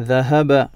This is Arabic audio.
ذهب.